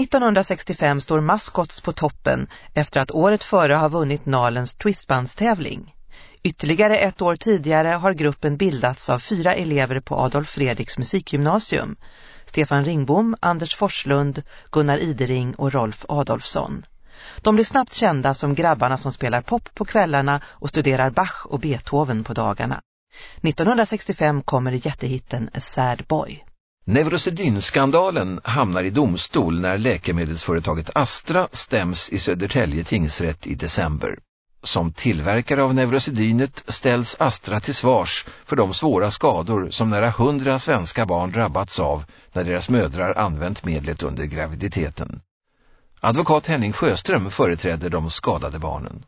1965 står Maskots på toppen efter att året före ha vunnit Nalens twistbandstävling. Ytterligare ett år tidigare har gruppen bildats av fyra elever på Adolf Fredriks musikgymnasium. Stefan Ringbom, Anders Forslund, Gunnar Idering och Rolf Adolfsson. De blir snabbt kända som grabbarna som spelar pop på kvällarna och studerar Bach och Beethoven på dagarna. 1965 kommer jättehitten A Sad Boy. Neurosedynskandalen hamnar i domstol när läkemedelsföretaget Astra stäms i Södertälje tingsrätt i december. Som tillverkare av neurosedynet ställs Astra till svars för de svåra skador som nära hundra svenska barn drabbats av när deras mödrar använt medlet under graviditeten. Advokat Henning Sjöström företräder de skadade barnen.